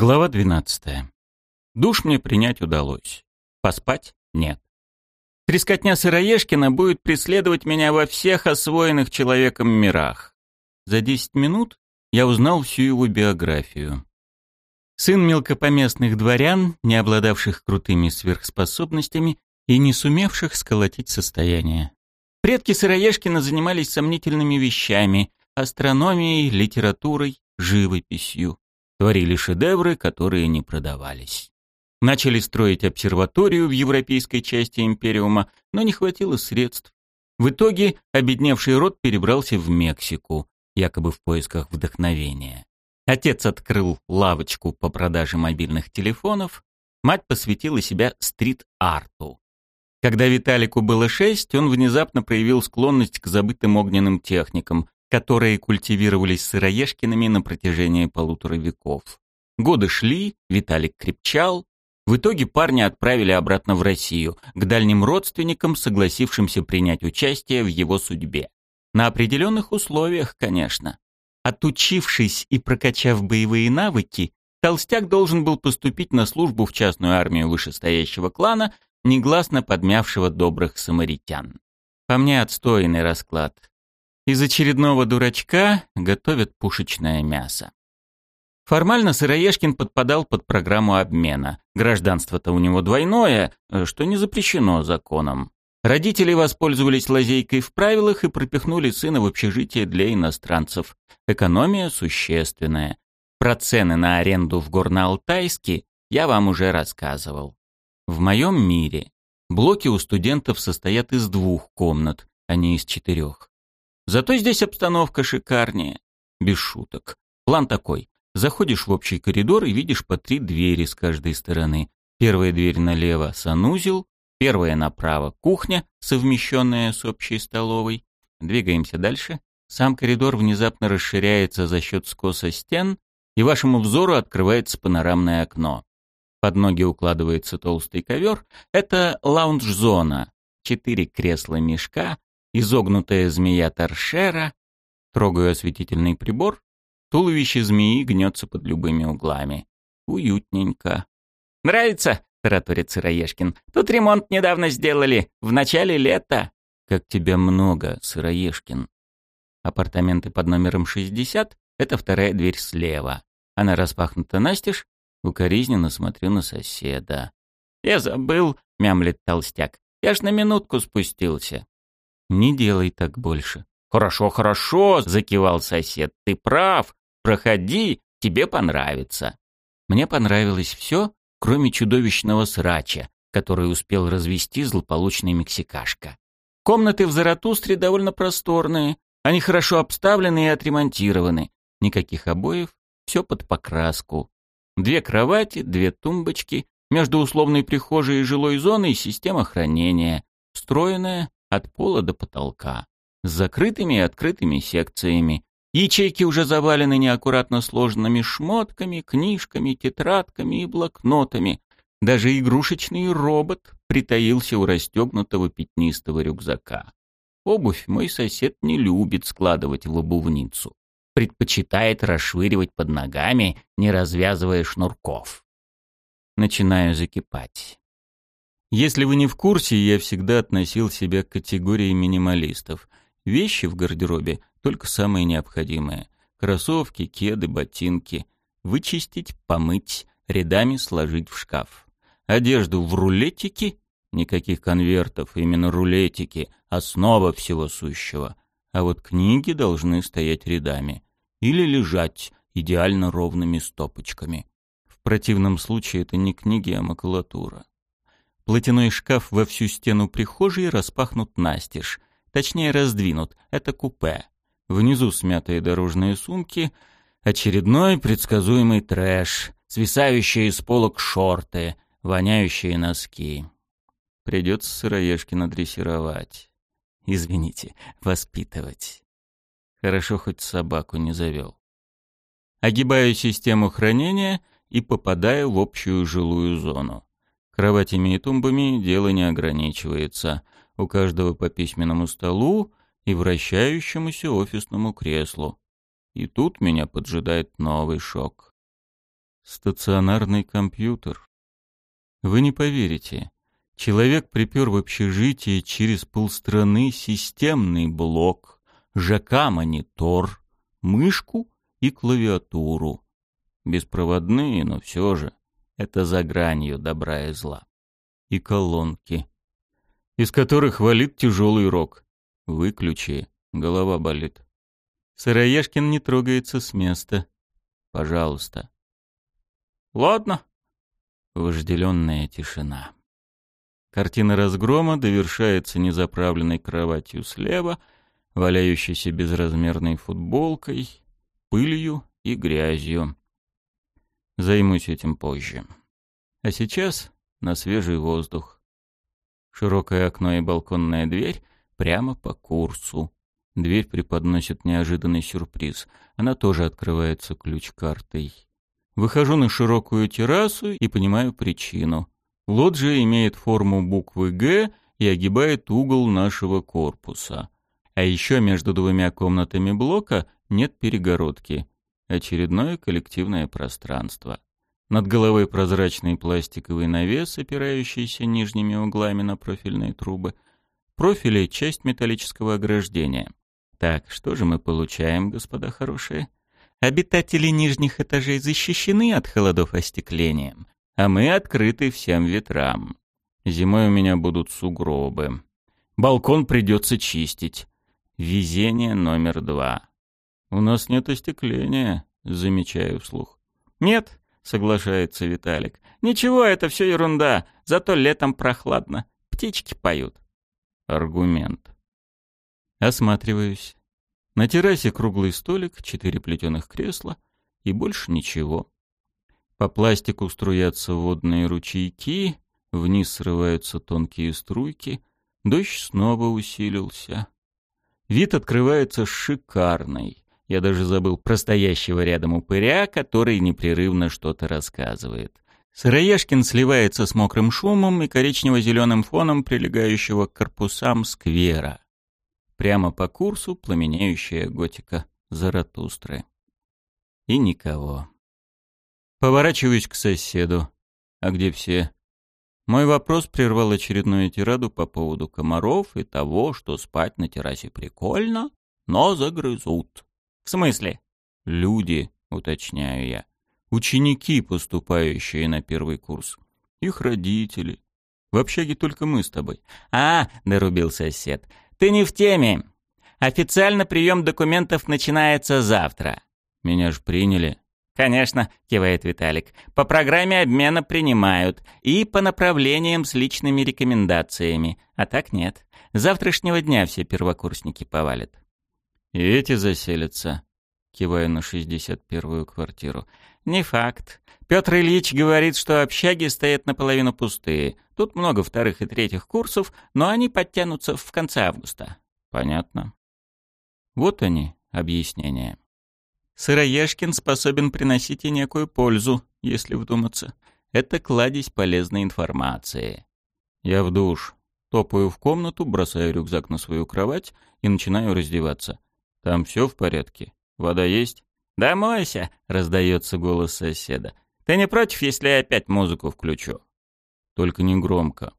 Глава 12. Душ мне принять удалось. Поспать — нет. Трескотня Сыроежкина будет преследовать меня во всех освоенных человеком мирах. За 10 минут я узнал всю его биографию. Сын мелкопоместных дворян, не обладавших крутыми сверхспособностями и не сумевших сколотить состояние. Предки Сыроежкина занимались сомнительными вещами — астрономией, литературой, живописью творили шедевры, которые не продавались. Начали строить обсерваторию в европейской части Империума, но не хватило средств. В итоге обедневший род перебрался в Мексику, якобы в поисках вдохновения. Отец открыл лавочку по продаже мобильных телефонов, мать посвятила себя стрит-арту. Когда Виталику было шесть, он внезапно проявил склонность к забытым огненным техникам, которые культивировались сыроежкиными на протяжении полутора веков. Годы шли, Виталик крепчал. В итоге парня отправили обратно в Россию, к дальним родственникам, согласившимся принять участие в его судьбе. На определенных условиях, конечно. Отучившись и прокачав боевые навыки, Толстяк должен был поступить на службу в частную армию вышестоящего клана, негласно подмявшего добрых самаритян. По мне отстойный расклад. Из очередного дурачка готовят пушечное мясо. Формально Сыроежкин подпадал под программу обмена. Гражданство-то у него двойное, что не запрещено законом. Родители воспользовались лазейкой в правилах и пропихнули сына в общежитие для иностранцев. Экономия существенная. Про цены на аренду в Горно-Алтайске я вам уже рассказывал. В моем мире блоки у студентов состоят из двух комнат, а не из четырех. Зато здесь обстановка шикарнее. Без шуток. План такой. Заходишь в общий коридор и видишь по три двери с каждой стороны. Первая дверь налево — санузел, первая направо — кухня, совмещенная с общей столовой. Двигаемся дальше. Сам коридор внезапно расширяется за счет скоса стен, и вашему взору открывается панорамное окно. Под ноги укладывается толстый ковер. Это лаунж-зона. Четыре кресла-мешка, изогнутая змея торшера, трогаю осветительный прибор, туловище змеи гнется под любыми углами. Уютненько. «Нравится?» — тараторит Сыроежкин. «Тут ремонт недавно сделали, в начале лета». «Как тебя много, Сыроежкин». Апартаменты под номером 60 — это вторая дверь слева. Она распахнута настежь, укоризненно смотрю на соседа. «Я забыл», — мямлет толстяк. «Я ж на минутку спустился». Не делай так больше. Хорошо, хорошо, закивал сосед. Ты прав. Проходи, тебе понравится. Мне понравилось все, кроме чудовищного срача, который успел развести злополучный мексикашка. Комнаты в Заратустре довольно просторные, они хорошо обставлены и отремонтированы. Никаких обоев, все под покраску. Две кровати, две тумбочки, между условной прихожей и жилой зоной система хранения, встроенная, от пола до потолка, с закрытыми и открытыми секциями. Ячейки уже завалены неаккуратно сложенными шмотками, книжками, тетрадками и блокнотами. Даже игрушечный робот притаился у расстегнутого пятнистого рюкзака. Обувь мой сосед не любит складывать в обувницу. Предпочитает расшвыривать под ногами, не развязывая шнурков. Начинаю закипать. Если вы не в курсе, я всегда относил себя к категории минималистов. Вещи в гардеробе только самые необходимые. Кроссовки, кеды, ботинки. Вычистить, помыть, рядами сложить в шкаф. Одежду в рулетики, никаких конвертов, именно рулетики, основа всего сущего. А вот книги должны стоять рядами. Или лежать идеально ровными стопочками. В противном случае это не книги, а макулатура. Платяной шкаф во всю стену прихожей распахнут настежь. Точнее, раздвинут. Это купе. Внизу смятые дорожные сумки. Очередной предсказуемый трэш. Свисающие из полок шорты. Воняющие носки. Придется сыроежкина дрессировать. Извините, воспитывать. Хорошо, хоть собаку не завел. Огибаю систему хранения и попадаю в общую жилую зону. Кроватями и тумбами дело не ограничивается. У каждого по письменному столу и вращающемуся офисному креслу. И тут меня поджидает новый шок. Стационарный компьютер. Вы не поверите. Человек припер в общежитие через полстраны системный блок, ЖК-монитор, мышку и клавиатуру. Беспроводные, но все же. Это за гранью добра и зла. И колонки, из которых валит тяжелый рок. Выключи, голова болит. Сыроежкин не трогается с места. Пожалуйста. Ладно. Вожделенная тишина. Картина разгрома довершается незаправленной кроватью слева, валяющейся безразмерной футболкой, пылью и грязью. Займусь этим позже. А сейчас на свежий воздух. Широкое окно и балконная дверь прямо по курсу. Дверь преподносит неожиданный сюрприз. Она тоже открывается ключ-картой. Выхожу на широкую террасу и понимаю причину. Лоджия имеет форму буквы «Г» и огибает угол нашего корпуса. А еще между двумя комнатами блока нет перегородки. Очередное коллективное пространство. Над головой прозрачный пластиковый навес, опирающийся нижними углами на профильные трубы. Профили — часть металлического ограждения. Так, что же мы получаем, господа хорошие? Обитатели нижних этажей защищены от холодов остеклением, а мы открыты всем ветрам. Зимой у меня будут сугробы. Балкон придется чистить. Везение номер два. У нас нет остекления, замечаю вслух. Нет, соглашается Виталик. Ничего, это все ерунда, зато летом прохладно. Птички поют. Аргумент. Осматриваюсь. На террасе круглый столик, четыре плетеных кресла и больше ничего. По пластику струятся водные ручейки, вниз срываются тонкие струйки, дождь снова усилился. Вид открывается шикарный. Я даже забыл про стоящего рядом упыря, который непрерывно что-то рассказывает. Сыроежкин сливается с мокрым шумом и коричнево-зеленым фоном прилегающего к корпусам сквера. Прямо по курсу пламенеющая готика Заратустры. И никого. Поворачиваюсь к соседу. А где все? Мой вопрос прервал очередную тираду по поводу комаров и того, что спать на террасе прикольно, но загрызут. В смысле? Люди, уточняю я. Ученики, поступающие на первый курс. Их родители. В общаге только мы с тобой. А, дорубил сосед. Ты не в теме. Официально прием документов начинается завтра. Меня ж приняли. «Конечно», — кивает Виталик. «По программе обмена принимают. И по направлениям с личными рекомендациями. А так нет. С завтрашнего дня все первокурсники повалят». «И эти заселятся», — киваю на шестьдесят первую квартиру. «Не факт. Петр Ильич говорит, что общаги стоят наполовину пустые. Тут много вторых и третьих курсов, но они подтянутся в конце августа». «Понятно». Вот они, объяснения. Сыроежкин способен приносить и некую пользу, если вдуматься. Это кладезь полезной информации. Я в душ. Топаю в комнату, бросаю рюкзак на свою кровать и начинаю раздеваться. Там все в порядке? Вода есть? «Да мойся!» — раздается голос соседа. «Ты не против, если я опять музыку включу?» Только не громко.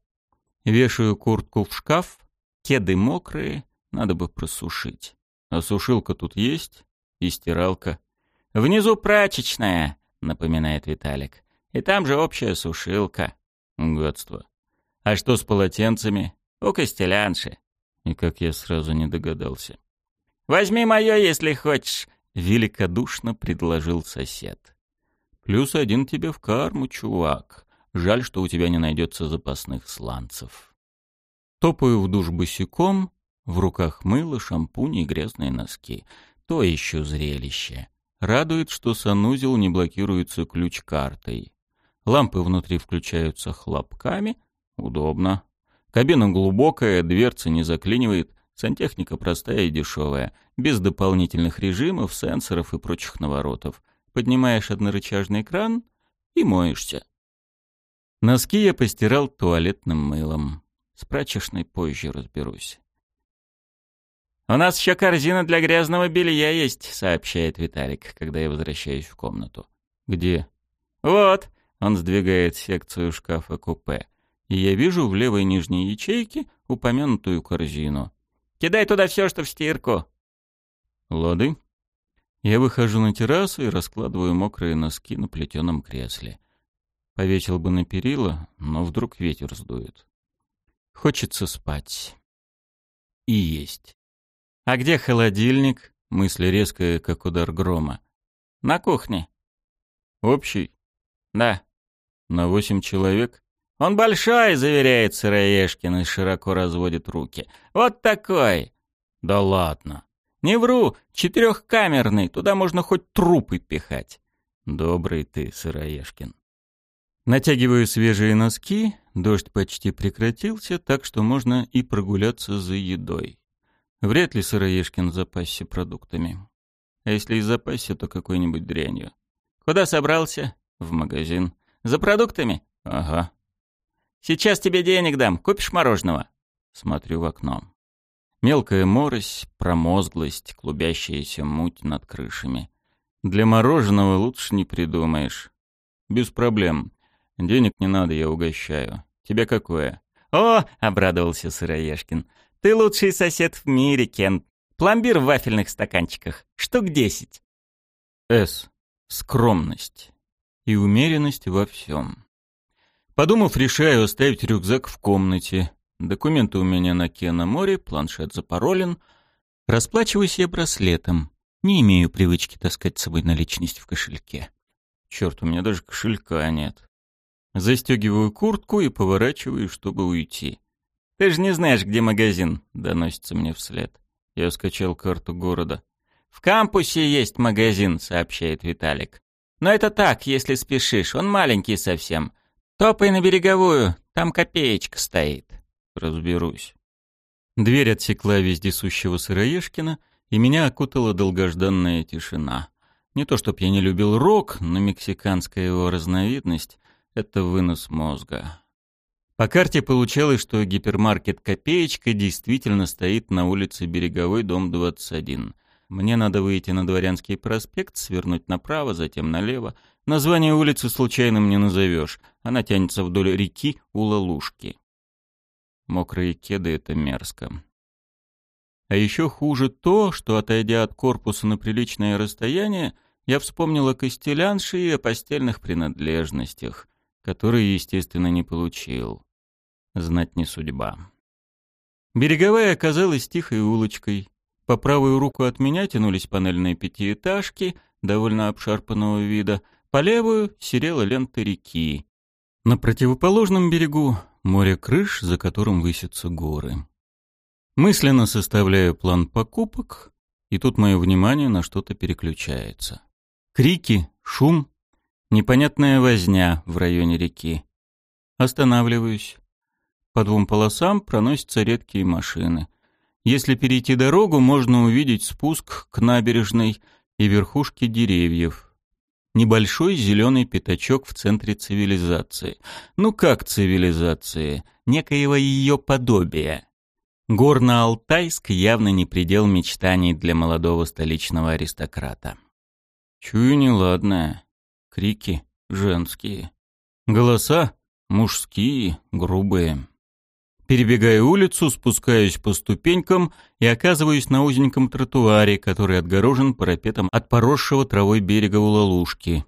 Вешаю куртку в шкаф, кеды мокрые, надо бы просушить. А сушилка тут есть? и стиралка. «Внизу прачечная», — напоминает Виталик. «И там же общая сушилка». Гадство. «А что с полотенцами?» «У костелянши». И как я сразу не догадался. «Возьми мое, если хочешь», — великодушно предложил сосед. «Плюс один тебе в карму, чувак. Жаль, что у тебя не найдется запасных сланцев». Топаю в душ босиком, в руках мыло, шампунь и грязные носки. То еще зрелище. Радует, что санузел не блокируется ключ-картой. Лампы внутри включаются хлопками. Удобно. Кабина глубокая, дверца не заклинивает. Сантехника простая и дешевая. Без дополнительных режимов, сенсоров и прочих наворотов. Поднимаешь однорычажный кран и моешься. Носки я постирал туалетным мылом. С прачечной позже разберусь. «У нас еще корзина для грязного белья есть», — сообщает Виталик, когда я возвращаюсь в комнату. «Где?» Вот, он сдвигает секцию шкафа-купе. И я вижу в левой нижней ячейке упомянутую корзину. «Кидай туда все, что в стирку!» «Лады». Я выхожу на террасу и раскладываю мокрые носки на плетеном кресле. Повесил бы на перила, но вдруг ветер сдует. Хочется спать. И есть. «А где холодильник?» Мысль резкая, как удар грома. «На кухне». «Общий?» «Да». «На восемь человек?» «Он большой», — заверяет Сыроежкин и широко разводит руки. «Вот такой». «Да ладно». «Не вру, четырехкамерный, туда можно хоть трупы пихать». «Добрый ты, Сыроежкин». Натягиваю свежие носки, дождь почти прекратился, так что можно и прогуляться за едой. Вряд ли Сыроежкин запасся продуктами. А если и запасся, то какой-нибудь дрянью. «Куда собрался?» «В магазин». «За продуктами?» «Ага». «Сейчас тебе денег дам, купишь мороженого?» Смотрю в окно. Мелкая морось, промозглость, клубящаяся муть над крышами. Для мороженого лучше не придумаешь. Без проблем. Денег не надо, я угощаю. Тебе какое? О, обрадовался Сыроежкин. Ты лучший сосед в мире, Кен. Пломбир в вафельных стаканчиках. Штук десять. С. Скромность. И умеренность во всем. Подумав, решаю оставить рюкзак в комнате. Документы у меня на Кена море, планшет запаролен. Расплачиваюсь я браслетом. Не имею привычки таскать с собой наличность в кошельке. Черт, у меня даже кошелька нет. Застегиваю куртку и поворачиваю, чтобы уйти. «Ты же не знаешь, где магазин», — доносится мне вслед. Я скачал карту города. «В кампусе есть магазин», — сообщает Виталик. «Но это так, если спешишь, он маленький совсем. Топай на береговую, там копеечка стоит». Разберусь. Дверь отсекла вездесущего сыроежкина, и меня окутала долгожданная тишина. Не то чтоб я не любил рок, но мексиканская его разновидность — это вынос мозга. По карте получалось, что гипермаркет «Копеечка» действительно стоит на улице Береговой, дом 21. Мне надо выйти на Дворянский проспект, свернуть направо, затем налево. Название улицы случайным не назовешь. Она тянется вдоль реки у Лалушки. Мокрые кеды — это мерзко. А еще хуже то, что, отойдя от корпуса на приличное расстояние, я вспомнил о костелянше и о постельных принадлежностях, которые, естественно, не получил. Знать не судьба. Береговая оказалась тихой улочкой. По правую руку от меня тянулись панельные пятиэтажки, довольно обшарпанного вида, по левую серела лента реки. На противоположном берегу море крыш, за которым высятся горы. Мысленно составляю план покупок, и тут мое внимание на что-то переключается. Крики, шум, непонятная возня в районе реки. Останавливаюсь. По двум полосам проносятся редкие машины. Если перейти дорогу, можно увидеть спуск к набережной и верхушки деревьев, Небольшой зеленый пятачок в центре цивилизации. Ну как цивилизации? Некоего ее подобия. Горно-Алтайск явно не предел мечтаний для молодого столичного аристократа. Чую неладное. Крики женские. Голоса мужские, грубые. Перебегая улицу, спускаюсь по ступенькам и оказываюсь на узеньком тротуаре, который отгорожен парапетом от поросшего травой берега Улалушки.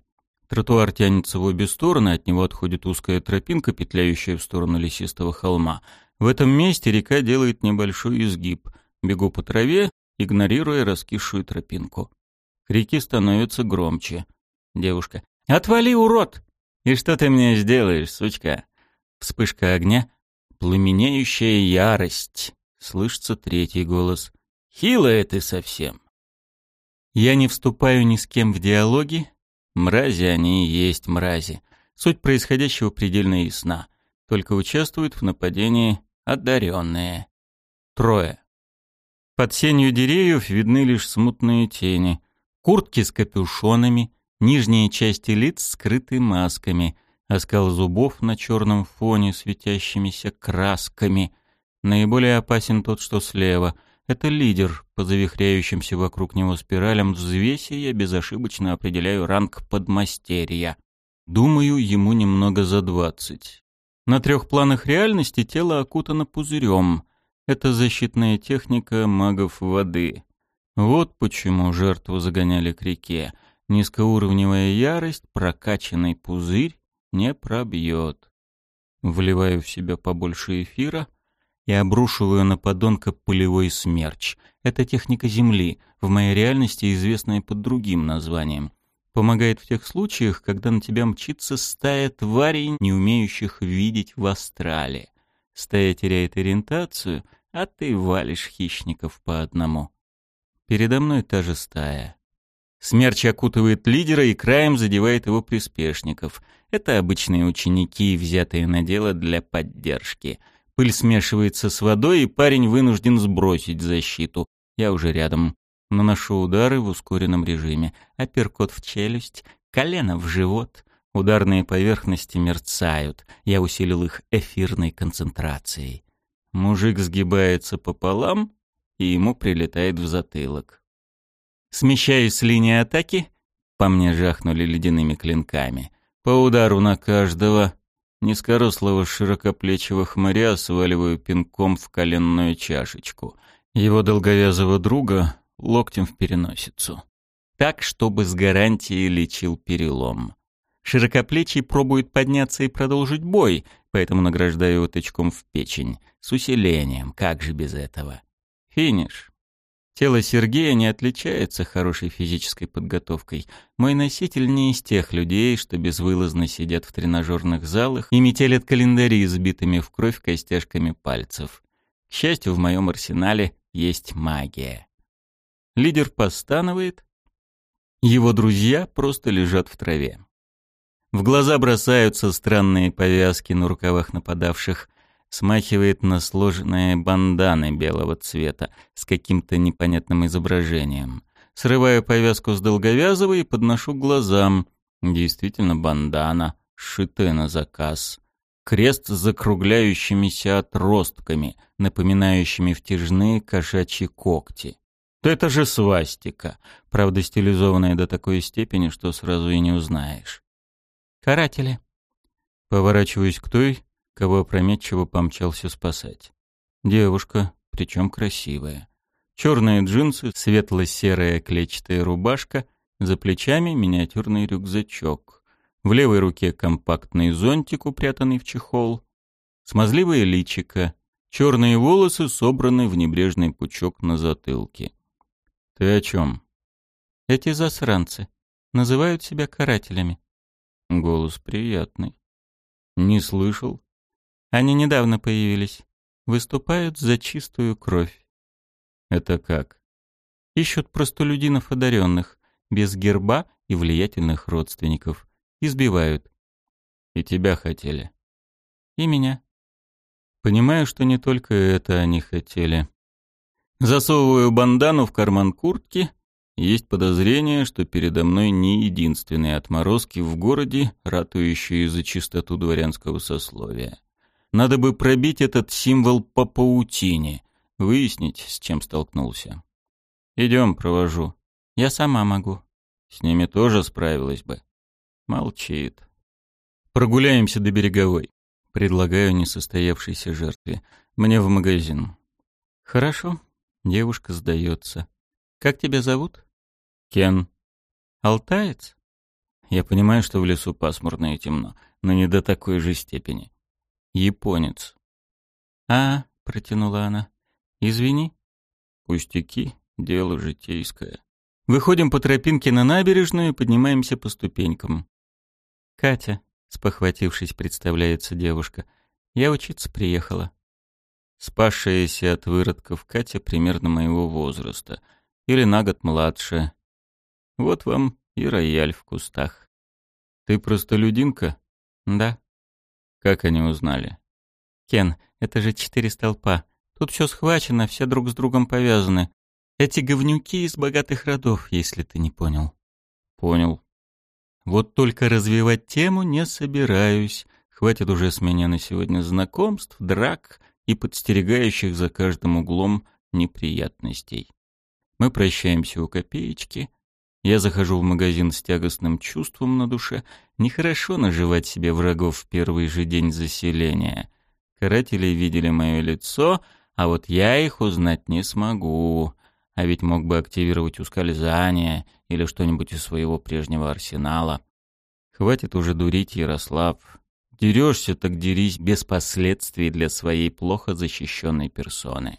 Тротуар тянется в обе стороны, от него отходит узкая тропинка, петляющая в сторону лесистого холма. В этом месте река делает небольшой изгиб. Бегу по траве, игнорируя раскисшую тропинку. Крики становятся громче. Девушка. «Отвали, урод!» «И что ты мне сделаешь, сучка?» Вспышка огня, Пламенеющая ярость. Слышится третий голос. Хилая ты совсем. Я не вступаю ни с кем в диалоги. Мрази они и есть мрази. Суть происходящего предельно ясна. Только участвуют в нападении одаренные. Трое. Под сенью деревьев видны лишь смутные тени. Куртки с капюшонами, нижние части лиц скрыты масками — оскал зубов на черном фоне светящимися красками. Наиболее опасен тот, что слева. Это лидер, по завихряющимся вокруг него спиралям взвеси я безошибочно определяю ранг подмастерья. Думаю, ему немного за двадцать. На трех планах реальности тело окутано пузырем. Это защитная техника магов воды. Вот почему жертву загоняли к реке. Низкоуровневая ярость, прокачанный пузырь не пробьет. Вливаю в себя побольше эфира и обрушиваю на подонка пылевой смерч. Это техника Земли, в моей реальности известная под другим названием. Помогает в тех случаях, когда на тебя мчится стая тварей, не умеющих видеть в астрале. Стая теряет ориентацию, а ты валишь хищников по одному. Передо мной та же стая. Смерч окутывает лидера и краем задевает его приспешников. Это обычные ученики, взятые на дело для поддержки. Пыль смешивается с водой, и парень вынужден сбросить защиту. Я уже рядом. Наношу удары в ускоренном режиме. Апперкот в челюсть, колено в живот. Ударные поверхности мерцают. Я усилил их эфирной концентрацией. Мужик сгибается пополам, и ему прилетает в затылок. Смещаюсь с линии атаки, по мне жахнули ледяными клинками. По удару на каждого низкорослого широкоплечего хмыря сваливаю пинком в коленную чашечку. Его долговязого друга локтем в переносицу. Так, чтобы с гарантией лечил перелом. Широкоплечий пробует подняться и продолжить бой, поэтому награждаю его тычком в печень. С усилением, как же без этого. Финиш. Тело Сергея не отличается хорошей физической подготовкой. Мой носитель не из тех людей, что безвылазно сидят в тренажерных залах и метелят календари сбитыми в кровь костяшками пальцев. К счастью, в моем арсенале есть магия. Лидер постанывает. Его друзья просто лежат в траве. В глаза бросаются странные повязки на рукавах нападавших смахивает на сложенные банданы белого цвета с каким-то непонятным изображением. Срываю повязку с долговязого и подношу к глазам. Действительно бандана, сшитая на заказ. Крест с закругляющимися отростками, напоминающими втяжные кошачьи когти. То это же свастика, правда стилизованная до такой степени, что сразу и не узнаешь. «Каратели». Поворачиваюсь к той, кого опрометчиво помчался спасать. Девушка, причем красивая. Черные джинсы, светло-серая клетчатая рубашка, за плечами миниатюрный рюкзачок. В левой руке компактный зонтик, упрятанный в чехол. Смазливое личико, черные волосы собраны в небрежный пучок на затылке. «Ты о чем?» «Эти засранцы называют себя карателями». Голос приятный. «Не слышал. Они недавно появились. Выступают за чистую кровь. Это как? Ищут простолюдинов одаренных, без герба и влиятельных родственников. Избивают. И тебя хотели. И меня. Понимаю, что не только это они хотели. Засовываю бандану в карман куртки. Есть подозрение, что передо мной не единственные отморозки в городе, ратующие за чистоту дворянского сословия. Надо бы пробить этот символ по паутине, выяснить, с чем столкнулся. Идем, провожу. Я сама могу. С ними тоже справилась бы. Молчит. Прогуляемся до береговой. Предлагаю несостоявшейся жертве. Мне в магазин. Хорошо. Девушка сдается. Как тебя зовут? Кен. Алтаец? Я понимаю, что в лесу пасмурно и темно, но не до такой же степени. Японец. «А», — протянула она, — «извини». «Пустяки, дело житейское». Выходим по тропинке на набережную и поднимаемся по ступенькам. «Катя», — спохватившись, представляется девушка, — «я учиться приехала». Спасшаяся от выродков Катя примерно моего возраста, или на год младше. Вот вам и рояль в кустах. «Ты простолюдинка?» «Да». Как они узнали? Кен, это же четыре столпа. Тут все схвачено, все друг с другом повязаны. Эти говнюки из богатых родов, если ты не понял. Понял. Вот только развивать тему не собираюсь. Хватит уже с меня на сегодня знакомств, драк и подстерегающих за каждым углом неприятностей. Мы прощаемся у копеечки. Я захожу в магазин с тягостным чувством на душе. Нехорошо наживать себе врагов в первый же день заселения. Каратели видели мое лицо, а вот я их узнать не смогу. А ведь мог бы активировать ускользание или что-нибудь из своего прежнего арсенала. Хватит уже дурить, Ярослав. Дерешься, так дерись без последствий для своей плохо защищенной персоны.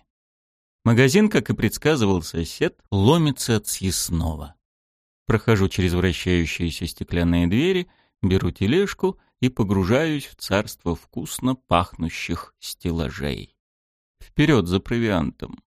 Магазин, как и предсказывал сосед, ломится от съестного. Прохожу через вращающиеся стеклянные двери, беру тележку и погружаюсь в царство вкусно пахнущих стеллажей. Вперед за провиантом.